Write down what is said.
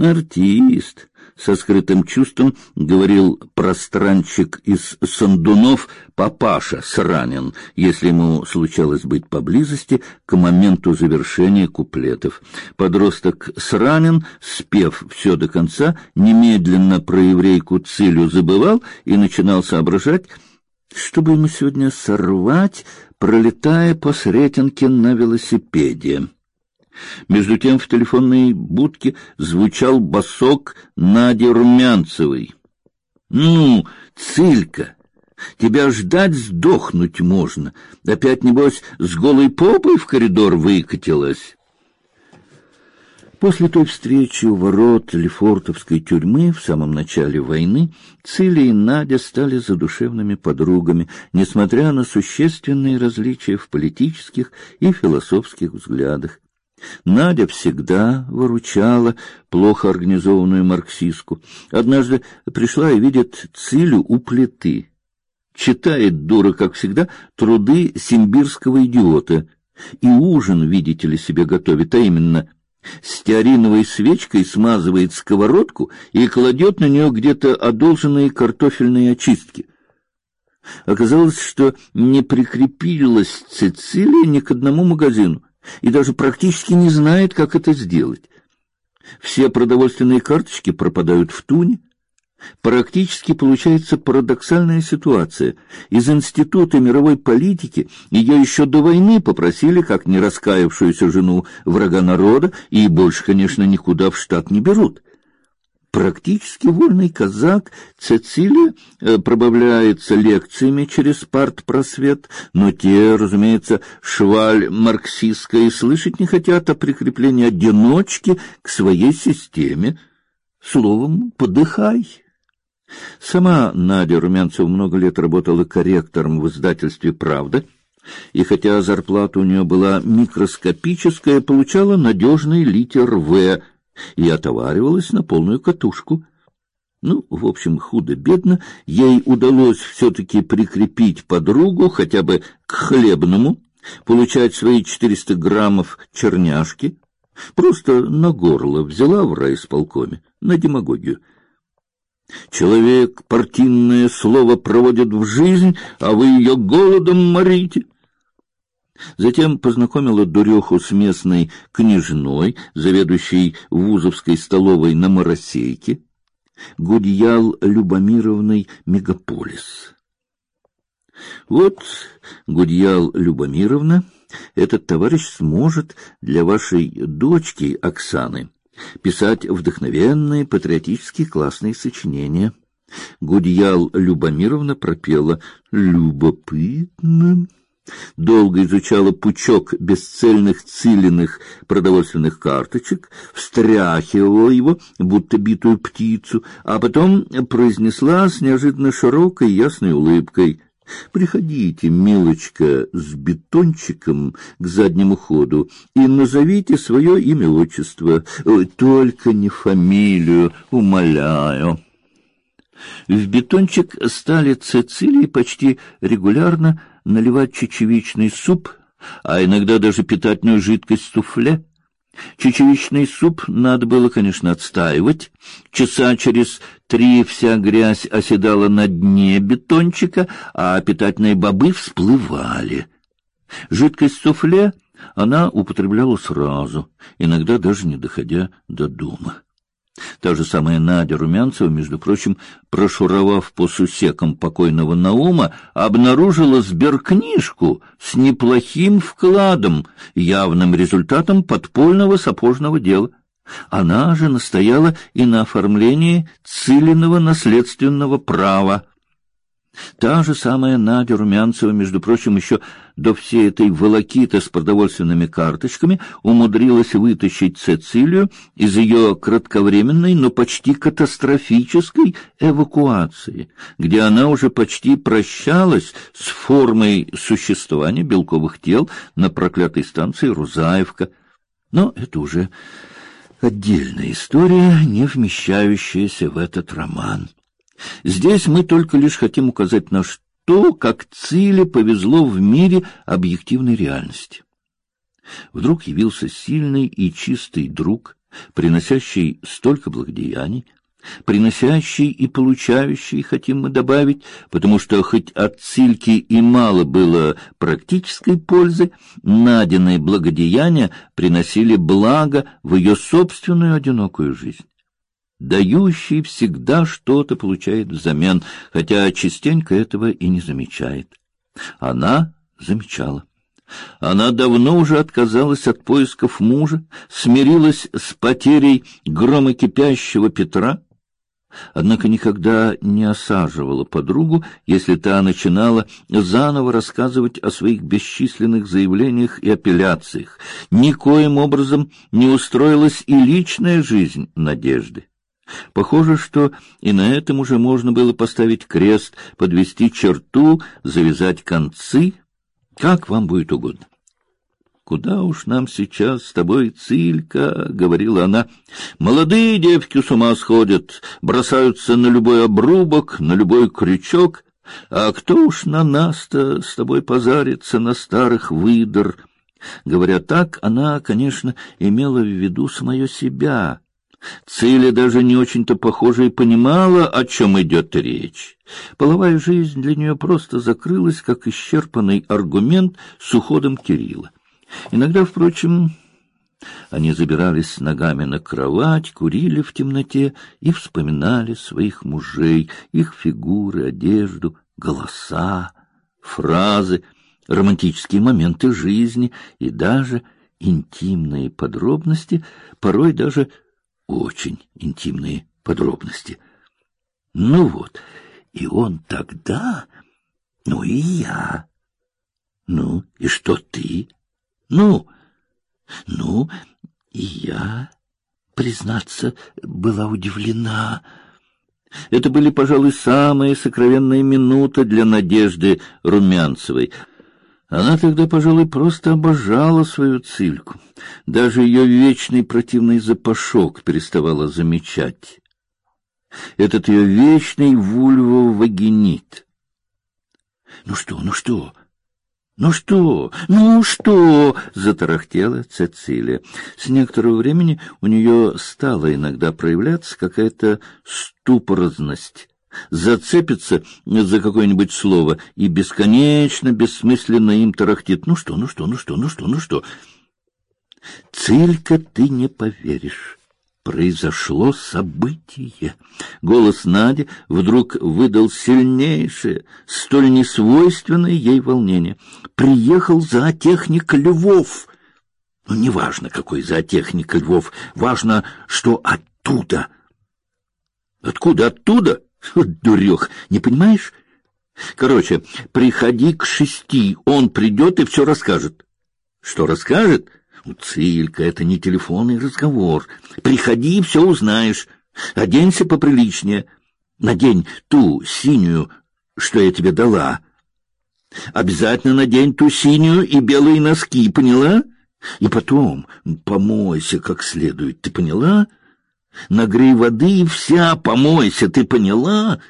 Артист, со скрытым чувством говорил пространчик из Сандунов, папаша сранен, если ему случалось быть поблизости к моменту завершения куплетов. Подросток сранен, спев все до конца, немедленно про еврейку Цилю забывал и начинал соображать, чтобы ему сегодня сорвать, пролетая по Сретенке на велосипеде. Между тем в телефонной будке звучал басок Нади Румянцевой. «Ну, Цилька, тебя ждать сдохнуть можно. Опять, небось, с голой попой в коридор выкатилась». После той встречи у ворот Лефортовской тюрьмы в самом начале войны Циля и Надя стали задушевными подругами, несмотря на существенные различия в политических и философских взглядах. Надя всегда выручала плохо организованную марксистку. Однажды пришла и видит Цилю у плиты. Читает дура, как всегда, труды симбирского идиота. И ужин, видите ли, себе готовит, а именно стеариновой свечкой смазывает сковородку и кладет на нее где-то одолженные картофельные очистки. Оказалось, что не прикрепилась Цицилия ни к одному магазину и даже практически не знает, как это сделать. Все продовольственные карточки пропадают в туне. Практически получается парадоксальная ситуация. Из Института мировой политики ее еще до войны попросили, как не раскаявшуюся жену врага народа, и больше, конечно, никуда в штат не берут практически вольный казак Цецилия э, пробавляется лекциями через партпросвет, но те, разумеется, шваль марксистская и слышать не хотят о прикреплении одиночки к своей системе. Словом, подыхай. Сама Надя Румянцева много лет работала корректором в издательстве «Правда», и хотя зарплата у нее была микроскопическая, получала надежный литер «В», и отоваривалась на полную катушку. Ну, в общем, худо-бедно ей удалось все-таки прикрепить подругу хотя бы к хлебному, получать свои четыреста граммов черняшки. Просто на горло взяла в райисполкоме, на демагогию. Человек партийное слово проводит в жизнь, а вы ее голодом морите. Затем познакомила дуреху с местной княжной, заведующей вузовской столовой на Моросейке, Гудьял Любомировной Мегаполис. Вот, Гудьял Любомировна, этот товарищ сможет для вашей дочки Оксаны писать вдохновенные патриотические классные сочинения. Гудьял Любомировна пропела «Любопытно». Долго изучала пучок бесцельных циленных продовольственных карточек, встряхивала его, будто битую птицу, а потом произнесла с неожиданно широкой ясной улыбкой: Приходите, милочка, с бетончиком к заднему ходу и назовите свое имя, отчество, только не фамилию, умоляю. В бетончик стали Цицилии почти регулярно наливать чечевичный суп, а иногда даже питательную жидкость суфле. Чечевичный суп надо было, конечно, отстаивать. Часа через три вся грязь оседала на дне бетончика, а питательные бобы всплывали. Жидкость суфле она употребляла сразу, иногда даже не доходя до дома. Та же самая Надя Румянцева, между прочим, прошуровав по сусекам покойного Наума, обнаружила сберкнижку с неплохим вкладом, явным результатом подпольного сапожного дела. Она же настояла и на оформлении циленного наследственного права. Та же самая Надя Румянцева, между прочим, еще до всей этой волокиты с продовольственными карточками умудрилась вытащить Цицилию из ее кратковременной, но почти катастрофической эвакуации, где она уже почти прощалась с формой существования белковых тел на проклятой станции Рузаевка. Но это уже отдельная история, не вмещающаяся в этот роман. Здесь мы только лишь хотим указать на то, как Циле повезло в мире объективной реальности. Вдруг явился сильный и чистый друг, приносящий столько благодеяний, приносящий и получающий, хотим мы добавить, потому что хоть от Цильки и мало было практической пользы, Надиные благодеяния приносили благо в ее собственную одинокую жизнь. Дающий всегда что-то получает взамен, хотя частенько этого и не замечает. Она замечала. Она давно уже отказалась от поисков мужа, смирилась с потерей громокипящего Петра, однако никогда не осаживала подругу, если та начинала заново рассказывать о своих бесчисленных заявлениях и апелляциях. Никоим образом не устроилась и личная жизнь Надежды. Похоже, что и на этом уже можно было поставить крест, подвести черту, завязать концы, как вам будет угодно. Куда уж нам сейчас с тобой, Цилька, — говорила она. Молодые девки с ума сходят, бросаются на любой обрубок, на любой крючок. А кто уж на нас-то с тобой позарится, на старых выдр? Говоря так, она, конечно, имела в виду самое себя. Циля даже не очень-то похоже и понимала, о чем идет речь. Половая жизнь для нее просто закрылась, как исчерпанный аргумент с уходом Кирилла. Иногда, впрочем, они забирались ногами на кровать, курили в темноте и вспоминали своих мужей, их фигуры, одежду, голоса, фразы, романтические моменты жизни и даже интимные подробности, порой даже очень интимные подробности. Ну вот, и он тогда, ну и я. Ну, и что ты? Ну, ну, и я, признаться, была удивлена. Это были, пожалуй, самые сокровенные минуты для Надежды Румянцевой. Она тогда, пожалуй, просто обожала свою цильку. Даже ее вечный противный запашок переставала замечать. Этот ее вечный вульвовагинит. Ну что, ну что? «Ну что? Ну что?» — затарахтела Цецилия. С некоторого времени у нее стала иногда проявляться какая-то ступорозность. Зацепится за какое-нибудь слово и бесконечно, бессмысленно им тарахтит. «Ну что, ну что, ну что, ну что, ну что?» «Цилька, ты не поверишь» произошло событие. Голос Нади вдруг выдал сильнейшее, столь несвойственное ей волнение. Приехал зоотехник Львов. Ну, неважно, какой зоотехник Львов, важно, что оттуда. Откуда оттуда? Дурех, не понимаешь? Короче, приходи к шести, он придет и все расскажет. Что расскажет? Цилька, это не телефонный разговор. Приходи и все узнаешь. Оденься поприличнее. Надень ту синюю, что я тебе дала. Обязательно надень ту синюю и белые носки, поняла? И потом помойся как следует, ты поняла? Нагрей воды и вся помойся, ты поняла? —